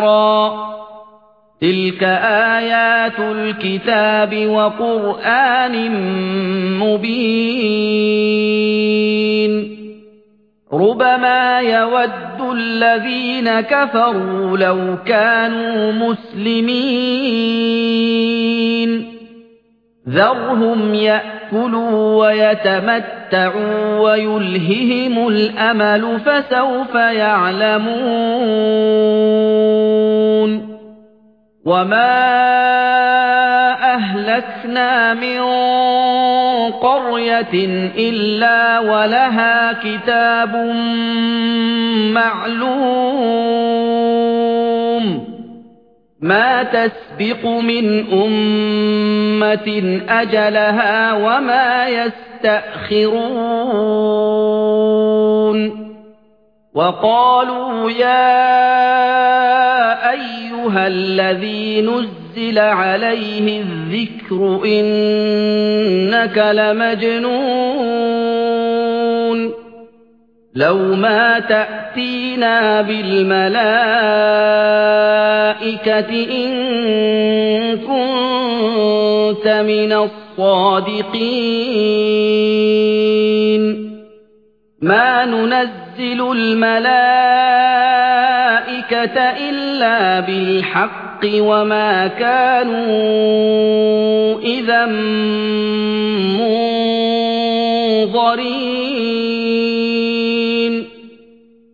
را. تلك آيات الكتاب وقرآن مبين. ربما يود الذين كفروا لو كانوا مسلمين. ذرهم يأكلوا ويتمتعوا ويلههم الأمل فسوف يعلمون وما أهلكنا من قرية إلا ولها كتاب معلوم ما تسبق من أمة أجلها وما يستأخرون. وقالوا يا أيها الذي نزل عليه الذكر إنك لمجنون. لو ما تأتينا بالملائكة إن كنت من الصادقين. ما ننزل الملائكة إلا بالحق وما كانوا إذا منظرين.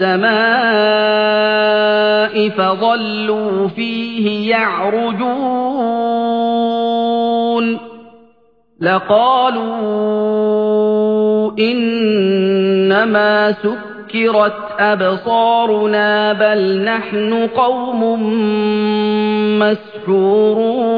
السماء فظلوا فيه يعرجون. لقالوا إنما سكرت أبصارنا بل نحن قوم مسحورون.